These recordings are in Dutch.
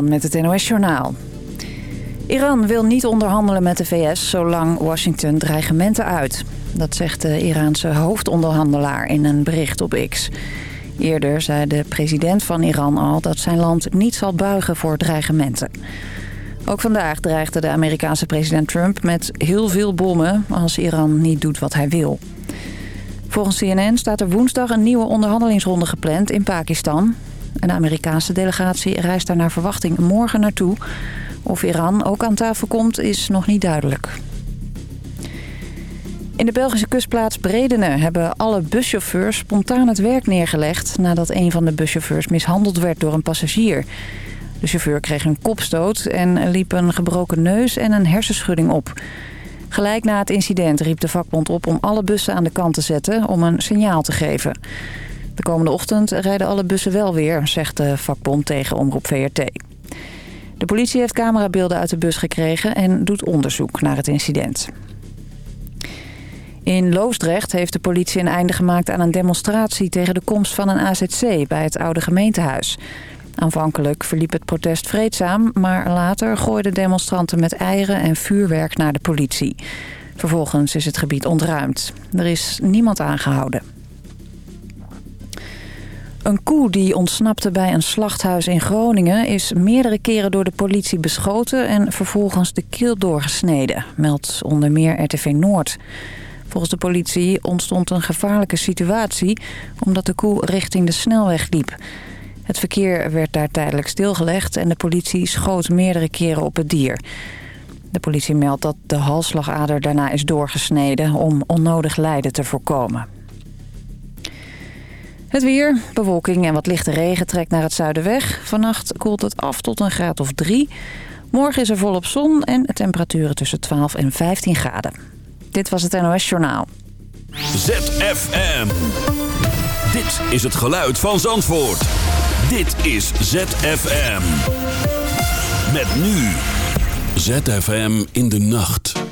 met het NOS-journaal. Iran wil niet onderhandelen met de VS zolang Washington dreigementen uit. Dat zegt de Iraanse hoofdonderhandelaar in een bericht op X. Eerder zei de president van Iran al dat zijn land niet zal buigen voor dreigementen. Ook vandaag dreigde de Amerikaanse president Trump met heel veel bommen als Iran niet doet wat hij wil. Volgens CNN staat er woensdag een nieuwe onderhandelingsronde gepland in Pakistan. Een Amerikaanse delegatie reist daar naar verwachting morgen naartoe. Of Iran ook aan tafel komt, is nog niet duidelijk. In de Belgische kustplaats Bredene hebben alle buschauffeurs spontaan het werk neergelegd... nadat een van de buschauffeurs mishandeld werd door een passagier. De chauffeur kreeg een kopstoot en liep een gebroken neus en een hersenschudding op. Gelijk na het incident riep de vakbond op om alle bussen aan de kant te zetten om een signaal te geven. De komende ochtend rijden alle bussen wel weer, zegt de vakbond tegen Omroep VRT. De politie heeft camerabeelden uit de bus gekregen en doet onderzoek naar het incident. In Loosdrecht heeft de politie een einde gemaakt aan een demonstratie tegen de komst van een AZC bij het oude gemeentehuis. Aanvankelijk verliep het protest vreedzaam, maar later gooiden demonstranten met eieren en vuurwerk naar de politie. Vervolgens is het gebied ontruimd. Er is niemand aangehouden. Een koe die ontsnapte bij een slachthuis in Groningen... is meerdere keren door de politie beschoten en vervolgens de keel doorgesneden... meldt onder meer RTV Noord. Volgens de politie ontstond een gevaarlijke situatie... omdat de koe richting de snelweg liep. Het verkeer werd daar tijdelijk stilgelegd... en de politie schoot meerdere keren op het dier. De politie meldt dat de halsslagader daarna is doorgesneden... om onnodig lijden te voorkomen. Het weer, bewolking en wat lichte regen trekt naar het zuiden weg. Vannacht koelt het af tot een graad of drie. Morgen is er volop zon en temperaturen tussen 12 en 15 graden. Dit was het NOS Journaal. ZFM. Dit is het geluid van Zandvoort. Dit is ZFM. Met nu. ZFM in de nacht.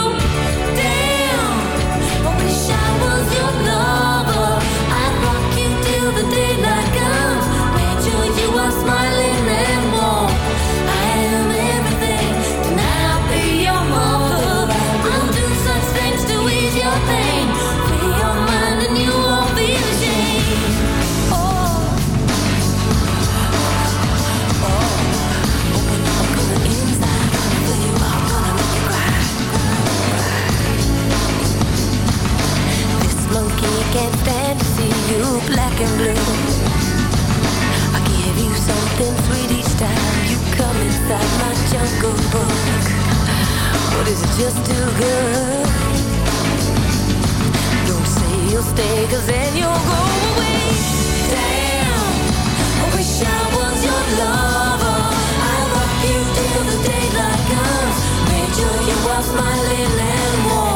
and blues. I give you something sweet each time you come inside my jungle book. But is it just too good? Don't say you'll stay, cause then you'll go away. Damn, I wish I was your lover. I love you till the daylight comes. Made sure you was my little and warm.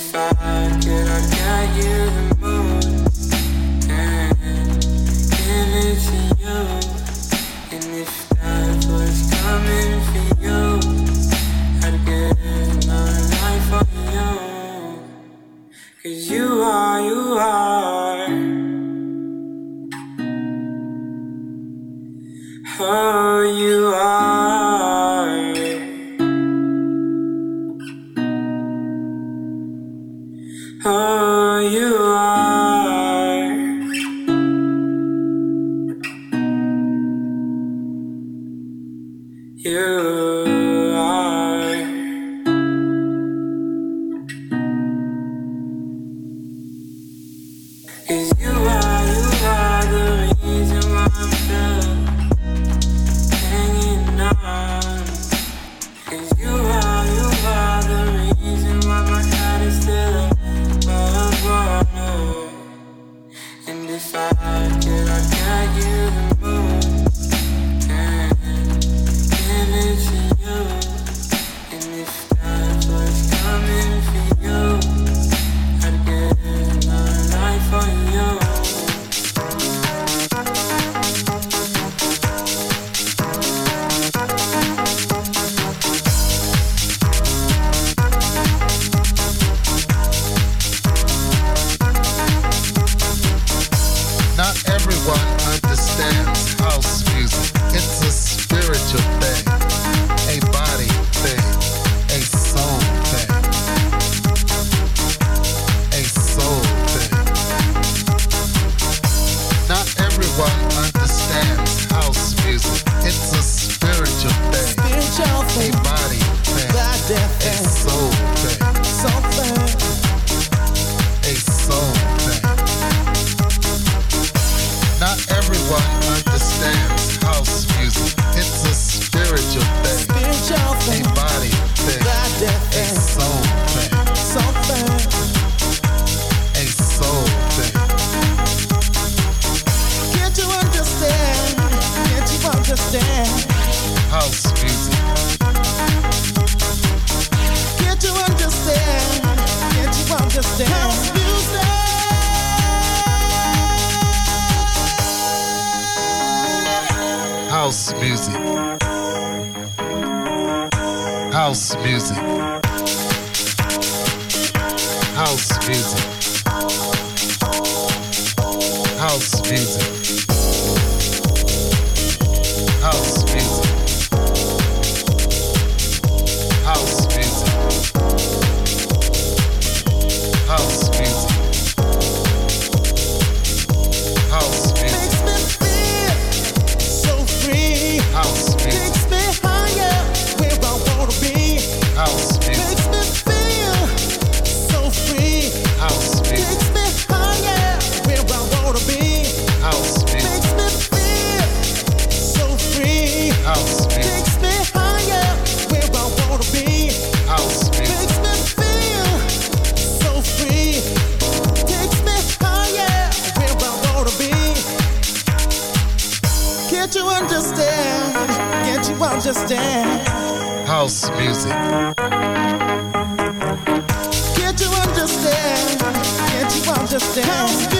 If I could, I'd get you understand?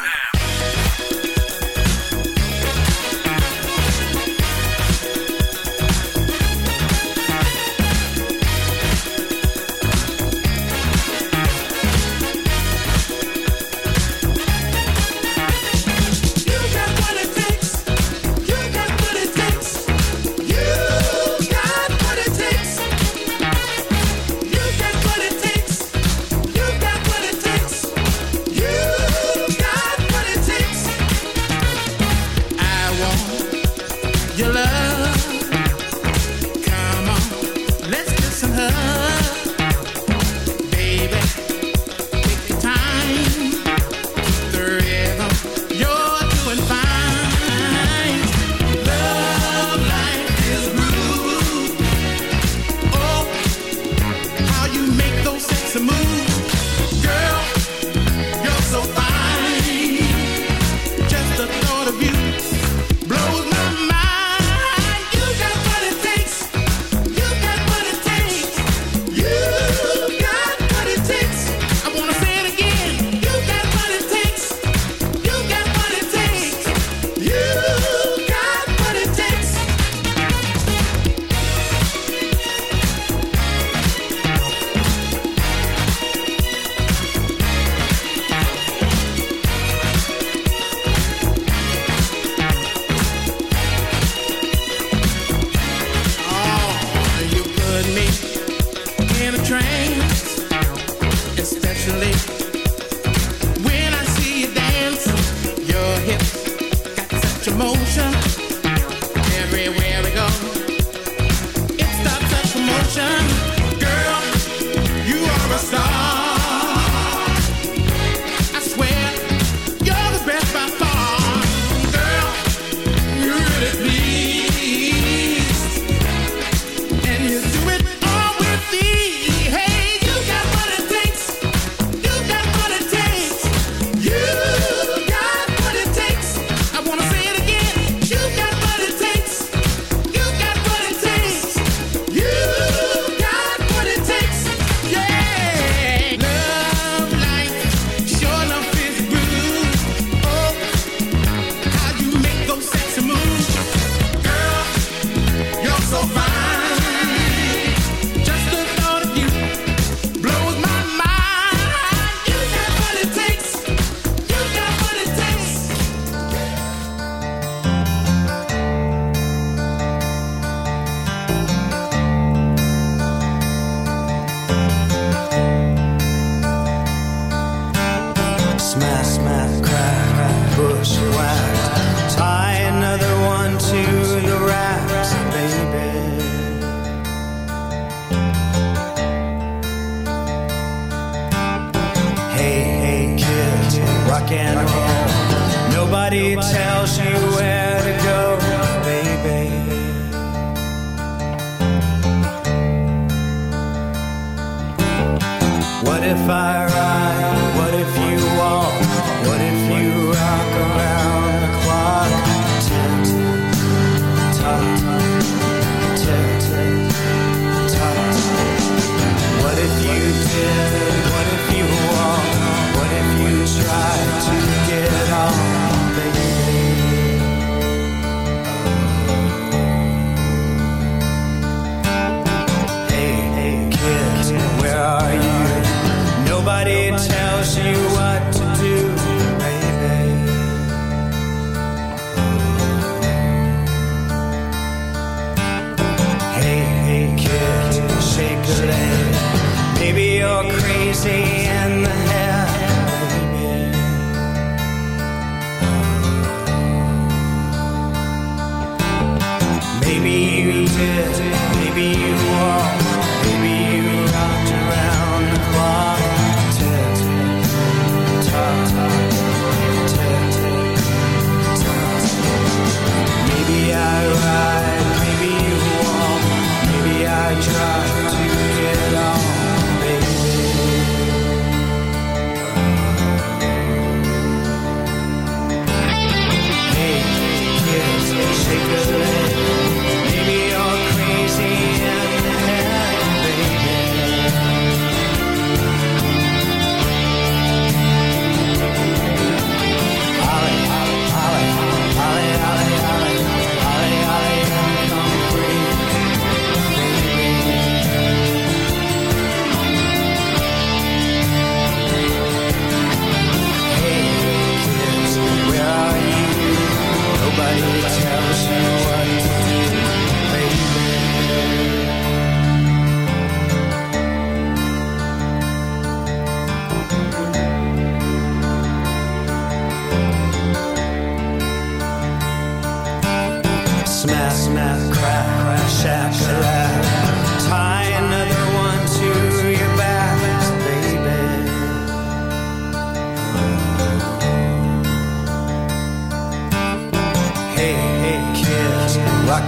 emotion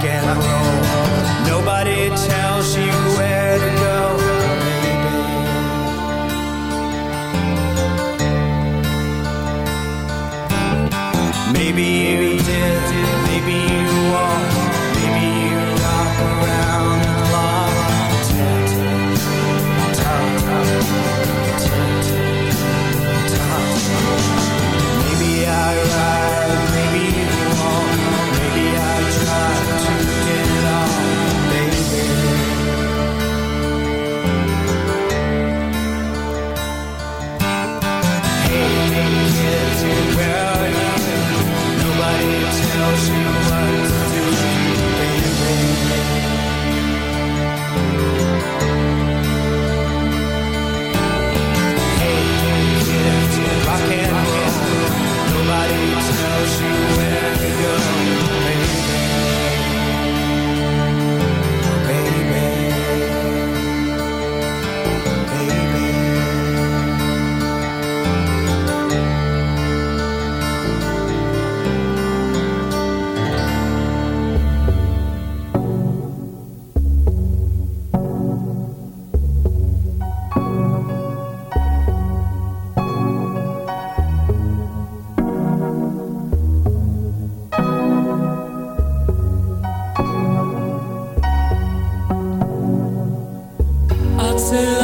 rock and roll. se